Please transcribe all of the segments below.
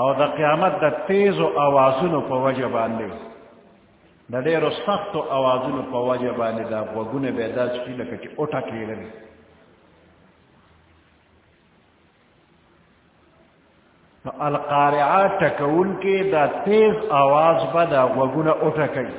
او د قیامت د تیزو اوازونو په وجه باندې د ډېرو سختو اوازونو په وجه باندې دا غوږونه به داسې شي لکه چې وټکېدل نو القارعه ټکول کې دا تیز اواز به دا غوږونه وټکوي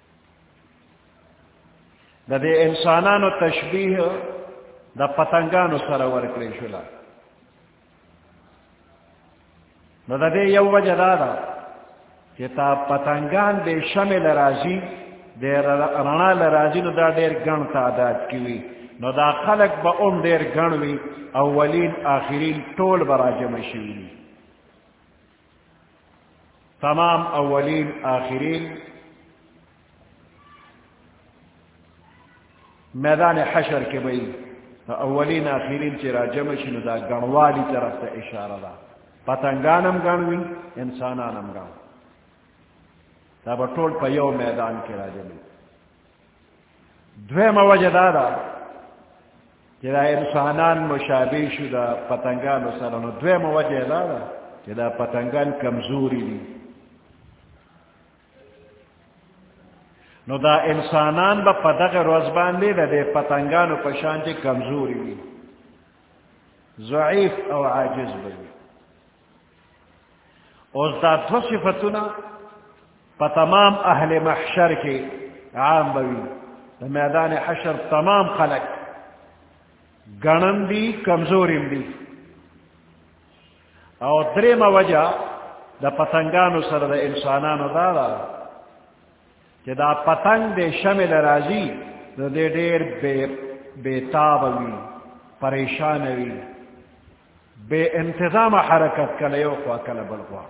د دې انسانانو تشبیه د پتنګانو سره ورکړې شو لا نو د دې یو وجه دا ده چې تا پتنګان به شمل راځي د رڼا لراځي نو دا ډېر ګڼ تعداد کې وي نو دا خلک به هم ډېر ګڼ وي اولین آخرین ټول به راجمع شوي تمام اولین آخرین میدان حشر کې به اولین آخرین چې راجم شي نو دا غنوالي طرف ته اشاره ده پتنګانم غنوي انسانانم غن دا به ټول په یو میدان کې راځي دویمه وجه دا ده چې دا انسانان مشابه شو دا پتنګانو سره نو دوی مو وجه دا ده چې دا پتنګان کمزوري دي نو دا انسانان به په دغه روز باندې د پتنګانو په شان چې کمزوري وي ضعیف او عاجز وي اوس دا دو صفتونه په تمام اهل محشر کې عام بوي د میدان حشر تمام خلق غنم دي کمزوریم دي او درېمه وجه د پتنګانو سره د انسانانو دا ده چې دا پتنګ د شمل راځي نو دې ډېر بے بے تاب وي پریشان وي بے انتظام حرکت کله یو خوا کله بل خوا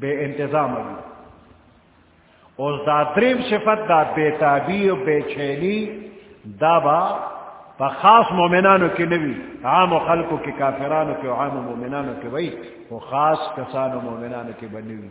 بے انتظام دی اوس دا دریم صفت دا بے تابی او بے چینی دا با په خاص مؤمنانو کې نوی عام خلکو کې کافرانو کې عام مؤمنانو کې وای او خاص کسانو مؤمنانو کې بنوي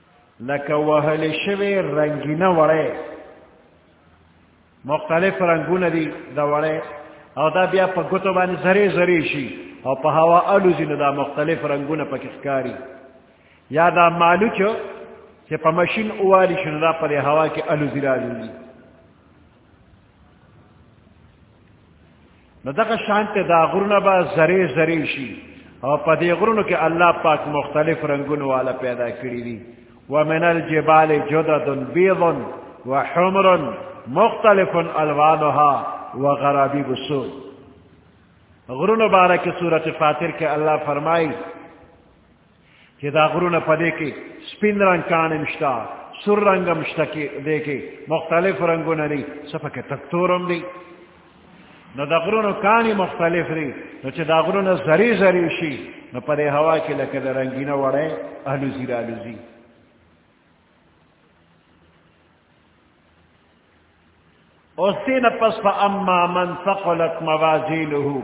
لکه وهل شوی رنگینه وړی مختلف رنگونه دي د وړی او دا بیا په ګوتو باندې زری زری شي او په هوا الوزي نو دا مختلف رنگونه پکې ښکاري یا دا مالوچ چې په ماشین اوالي شنو دا په هوا کې الوزي راځي نو دغه شانت دا غرونه به زری زری شي او په دې غرونو کې الله پاک مختلف رنگونو والا پیدا کړی دي ومن الجبال جدد بيض وحمر مختلف الوانها وغرابيب سود غرونو بارک سورۃ فاطر کې الله فرمایي چې دا غرونه په دې کې سپین رنګ کانې مشته سور رنګ هم شته کې دې کې مختلف رنګونه دي څه پکې تک تور هم دي نو د غرونو کانې مختلف دي نو چې دا غرونه زری زری شي نو په دې هوا کې لکه د رنګینه وړی الوزي را الوزي اوس دې نه پس په اما من ثقلت موازینه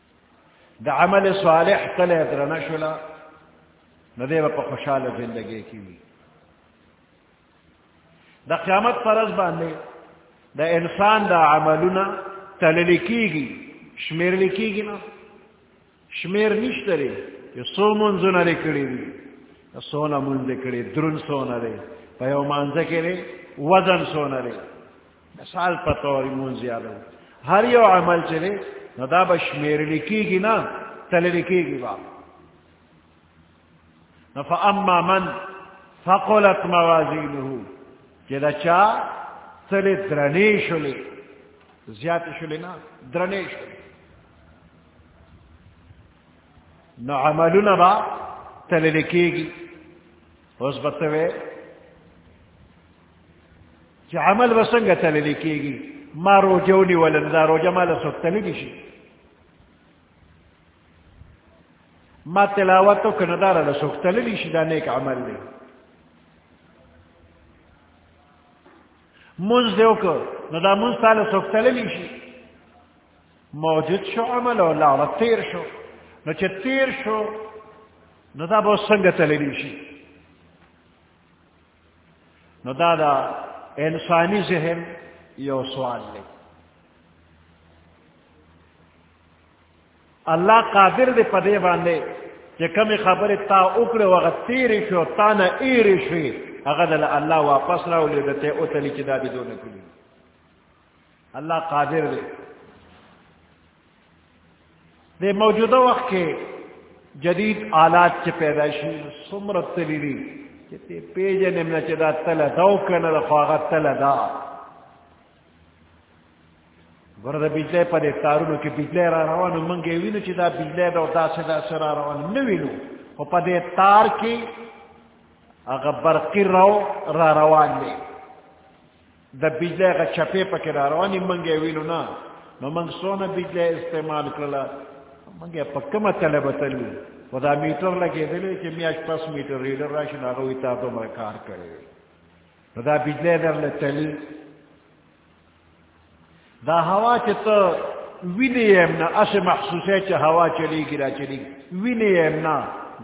د عمل صالح کله درنه شولا نو دی په خوشاله ژوندګي کې وي د قیامت پرز باندې د انسان د عملونه تلل کیږي شمیر لیکيږي نه شمیر نشته لري یو څو منځونه لیکلي دي سونه مونږ لیکلي درون سونه لري په یو مانځ کې لري وزن سونه لري مثال په تور مونږ یادو هر یو عمل چې دی نو دا به شمیر لیکيږي نه تل لیکيږي با نو فاما من ثقلت موازینه چې دا چا تل درنې شولې زیات شولې نه درنې شولې نو عملونه با تل لیکيږي اوس بتوي چې عمل وسنګ تللی کیږي ما روجونی ولن دا روجه مال سوک تللی شي ما تلاوت تو کنه دار له سوک تللی شي دا نیک عمل دی مونږ دیو کو نو دا مونږ تعالی سوک تللی شي موجود شو عمل او لا تیر شو نو چې تیر شو نو دا به څنګه تللی شي نو دا دا انسانی ذہن یو سوال لے اللہ قادر دے پدے باندے کہ کم خبر تا اکڑ وغت تیری شو تا نا ایری شوی اگر اللہ واپس راو لے دتے او تلی چی دا دی دو نکلی الله قادر دی د موجوده وخت کې جدید آلات چې پیدا شي څومره تللی دي چې ته پیژنې نه چې دا تل دا او کنه دا خواغه تل دا ورته بجلی په دې تارونو کې بجلی را روانو مونږه وینو چې دا بجلی دا داسې دا سره را روان نه وینو او په دې تار کې هغه برقی راو را روان دی د بجلی غ چپې پکې را روانې منګې وینو نه نو منګ سونه بجلی استعمال کړل منګ په کومه طلب تل و دا میټر لګې دلې چې میاش پس میټر ریډر راشي نه غوي تا ته مر کار کړی نو دا بجلی در له تل دا هوا چې ته وینې هم نه اسه محسوسه چې هوا چلیږي را چلیږي وینې هم نه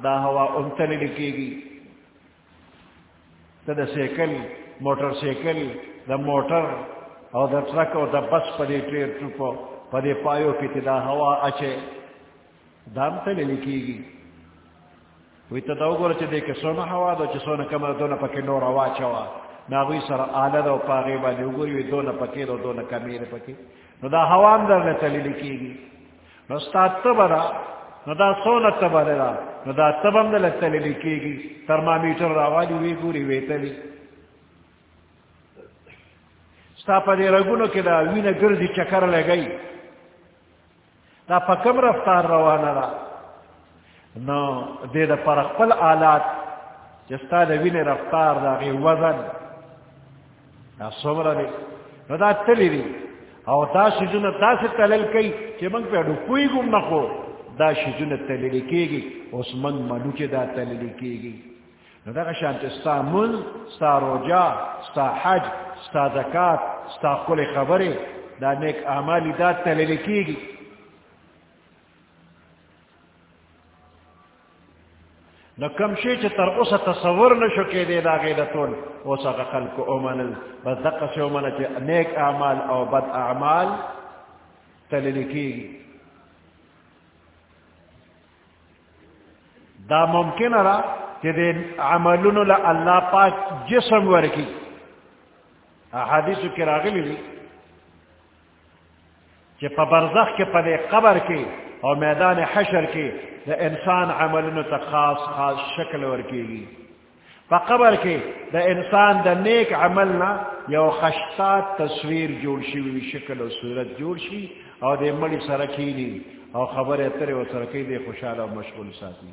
دا هوا اون تل لکېږي ته د سیکل موټر سیکل د موټر او د ټرک او د بس په دې ټیر ټوپ په دې پایو کې چې دا هوا اچي دام ته لیل کېږي وي ته دا وګوره چې دې کې څونه هوا ده چې څونه کمه ده دونه پکې نور هوا چوا نه هغوی سره آله ده او په هغې باندې وګوري وي دونه پکې ده دونه کمې ده پکې نو دا هوا هم درنه ته لیل کېږي نو ستا تبه ده نو دا څونه تبه ده نو دا تبه هم دلته تللی کېږي ترمامیټر راوالي وی ګوري وی تللی ستا په دې رګونو کې دا وینه ګرځي چکر لګي دا په کوم رفتار روانه ده نو دې د پر خپل آلات چې ستا د وینې رفتار دا غي وزن دا صبر دی نو دا تللی دی او دا شجونه داسې تلل کوي چې موږ په اډو کوی ګم نه خو دا شجونه تلل کېږي اوس موږ منو چې دا تلل کېږي نو دا شان چې ستا مون ستا روجا ستا حج ستا زکات ستا خپل خبره دا نیک اعمال دا تلل کېږي نو کم شي چې تر اوسه تصور نشو کېدی دا غي د ټول اوس هغه خلکو او منل بس دغه شی ومنه چې نیک اعمال او بد اعمال تلل کېږي دا ممکن را چې د عملونو له الله پاک جسم ورکی احادیث کې راغلي دي چې په برزخ کې په دې قبر کې او میدان حشر کې د انسان عملونو ته خاص خاص شکل ورکیږي په قبر کې د انسان د نیک عمل نه یو خشتا تصویر جوړ شي وي شکل او صورت جوړ شي او د مړي سره کېږي او خبره اترې او سره کې دې خوشاله او مشغول ساتي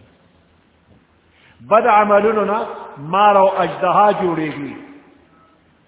بد عملونو نه مار او اجدها جوړيږي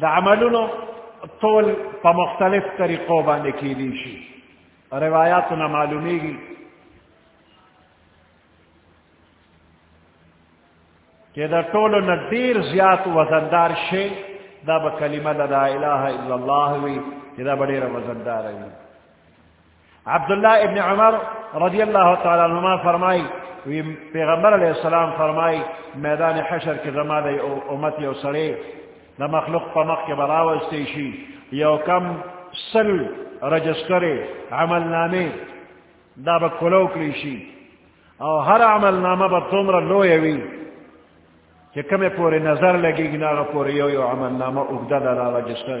د عملونو ټول په مختلف طریقو باندې کېدی شي روایاتو نه معلومیږي چې دا ټولو نه ډیر زیات وزندار شي دا به کلمه د لا اله الا الله وي چې دا به ډیره وزنداره وي عبد الله ابن عمر رضی الله تعالی عنہما فرمای وی پیغمبر علیہ السلام فرمای میدان حشر کې زما د امت یو سړی د مخلوق په مخ کې براوستې شي یو کم سل رجستر عمل نامه دا به کولو کړی شي او هر عمل نامه به څومره لوی وي چې کومه پورې نظر لګیږي نه پورې یو یو عمل نامه اوږده ده دا رجستر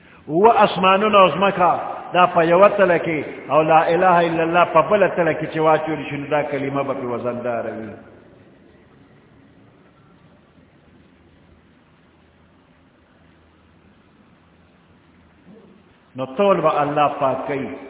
و اسمانون او زمکا دا په یو تل کې او لا اله الا الله په بل تل کې چې واچول شي دا کلمه به وزندار وي نو طول به الله پاک کوي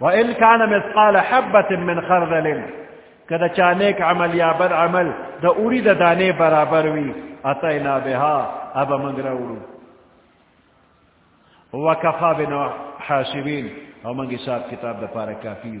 وان كان مثقال حبه من خردل کدا چا نیک عمل یا بد عمل د اوری د دانه برابر وی اتینا بها ابا منګراورو وکفا بنا حاسبین او منګی صاحب کتاب د پاره کافیو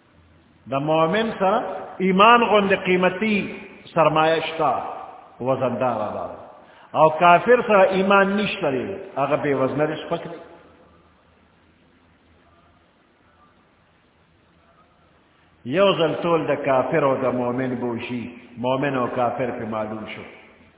د مؤمن سره ایمان غوند قیمتي سرمایه شته وزندار ده او کافر سره ایمان نشته لري هغه به وزن لري سپک دی یو ځل ټول د کافر او د مؤمن بوشي مؤمن او کافر په معلوم شو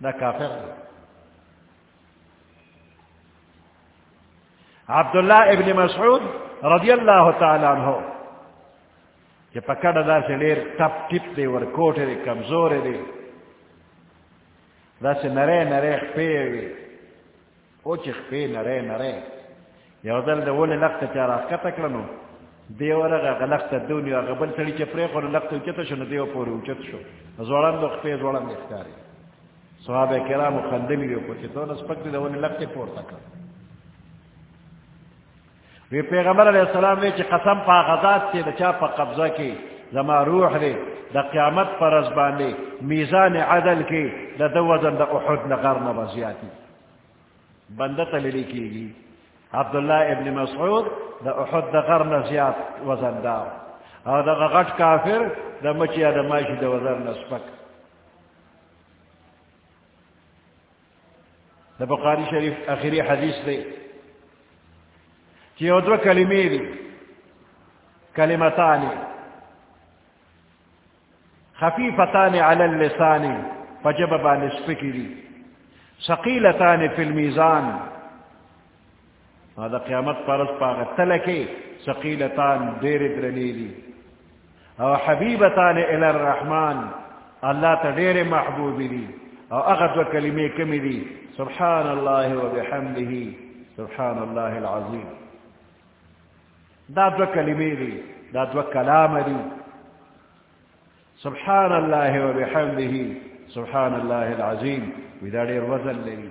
دا کافر عبد الله ابن مسعود رضی الله تعالی عنہ کہ پکڑ دا سے لیر ٹپ ٹپ دے ور کوٹ دے کمزور دے دا سے نرے نرے پے وی او چې خپې نری نری یو ځل د ونې لخته چا راښکته کړه نو دی ورغه غلخته دونی هغه بل سړي چې پرې خور لخته اوچته شو نو دی پورې اوچت شو ځوړان د خپې ځوړان د ښکاري صحابه کرام خندلي وي خو چې دونه سپک دی د ونې لخته پورته کړ وی پیغمبر علیہ السلام نے چی قسم پا غزات تی دچا پا قبضہ کی زما روح دے دا قیامت پر از باندے میزان عدل کی دا دو وزن دا احد نغر نبا زیادی بندہ تلیلی کی گی عبداللہ ابن مسعود دا احد دا غر نزیاد وزن دا او دا غٹ کافر دا مچی آدمائشی دا وزن نسپک د بخاری شریف اخیری حدیث دی چې یو دوه کلمې دي کلمتان خفیفتان علی اللسان فجب باندې سپکې دي ثقیلتان فی المیزان نو د قیامت پر ورځ په هغه تله کې ثقیلتان ډېرې درنې دي او حبیبتان الی الرحمن الله ته ډېرې محبوبې دي او هغه دوه کلمې کومې دي سبحان الله وبحمده سبحان الله العظیم دا دوه کلمې دي دا دوه کلام دي سبحان الله وبحمده سبحان الله العظیم ودا ډېر وزن لري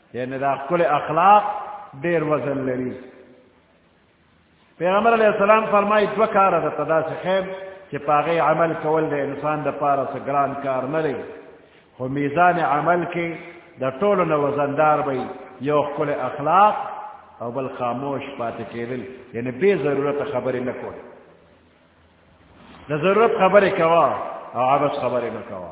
یعنی دا خپل اخلاق ډیر وزن لري پیغمبر علیہ السلام فرمایي دو کار د تدا سے خیر چې پاغه عمل کول د انسان د پاره څه ګران کار نه لري خو میزان عمل کې د ټولو نو وزندار وي یو خپل اخلاق او بل خاموش پاتې کېدل یعنی به ضرورت خبرې نه کول د ضرورت خبرې کوا او عبس خبرې نه کوا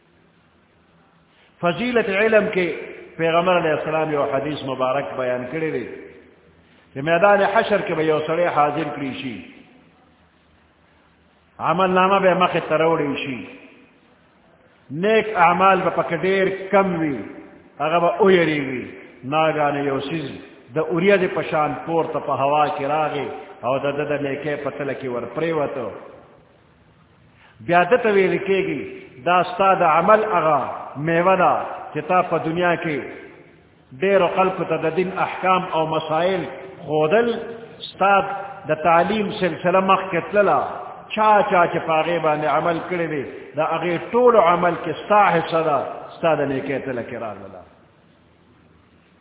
فضیلت علم کې پیغمبر علیہ السلام یو حدیث مبارک بیان کړی دی چې میدان حشر کې به یو سړی حاضر کړی شي عمل نامه به مخ ته راوړی شي نیک اعمال به پکې ډیر کم وي هغه به او یریږي ناګانه یو سیز د اوریا د پشان پور ته په هوا کې راغی او د د نیکه پتل کې ور پریوتو بیا د تویل کېږي دا ستاد عمل هغه میوه ده چې تا په دنیا کې ډېر خلق ته د دین احکام او مسائل خودل ستاد د تعلیم سلسله مخ کې تللا چا چا چې پاغه باندې عمل کړی دی دا هغه ټول عمل کې ستاه صدا ستاد نه کې تل کې راغله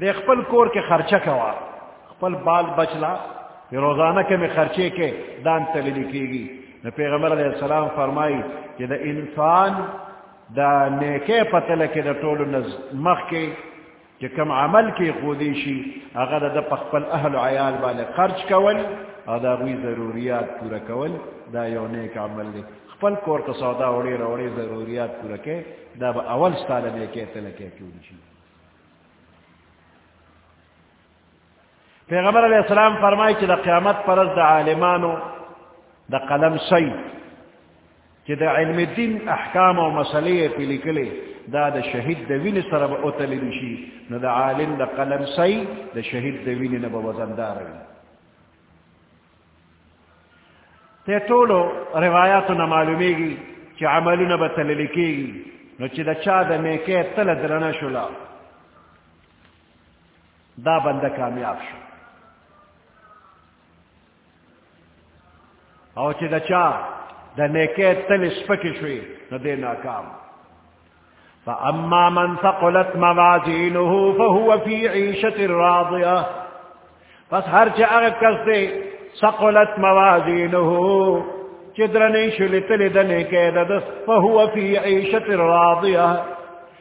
د خپل کور کې خرچه کوا خپل بال بچلا په روزانه کې می خرچه کې دان تل لیکيږي نو پیغمبر علی السلام فرمایي چې د انسان د نیکه پتل کې د ټولو نز مخ کې چې کوم عمل کې خودي شي هغه د خپل اهل او عیال باندې خرج کول او دا غوي ضرورت پوره کول دا یو نیک عمل دی خپل کور ته سودا وړي وروړي ضرورت پوره کې دا به اول ستاره نه کې ته لکه کېږي شي پیغمبر علیہ السلام فرمائی چی دا قیامت پر از دا عالمانو دا قلم سی چی دا علم دین احکام و مسئلی پی لکلی دا دا شہید دا وین سر با اتلی بشی نو دا عالم دا قلم سی دا شہید دا وین نبا وزندار وین تے طولو روایاتو نمالومی گی چی عملو نبا تلی لکی گی نو چی دا چا دا میکی تل درنشو لاؤ دا بنده کامیاب شو او چې دا چا د نیکه تل سپکې شوې نو دې ناکام فاما من ثقلت موازينه فهو في عيشه راضيه پس هر چې هغه کس دی ثقلت موازينه چې درنې شولې تل د نیکه د فهو في عيشه راضيه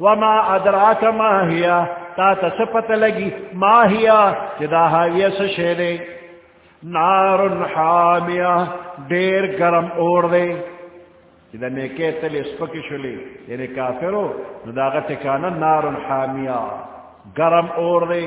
وما ادراک ما هيا تا ته څه پته لګي ما هيا چې دا هاویه څه شی دی نار حامیه ډیر ګرم اور دی چې د نیکه تلې سپکې شولې یعنی کافرو نو دا غته کانه نار حامیه ګرم اور دی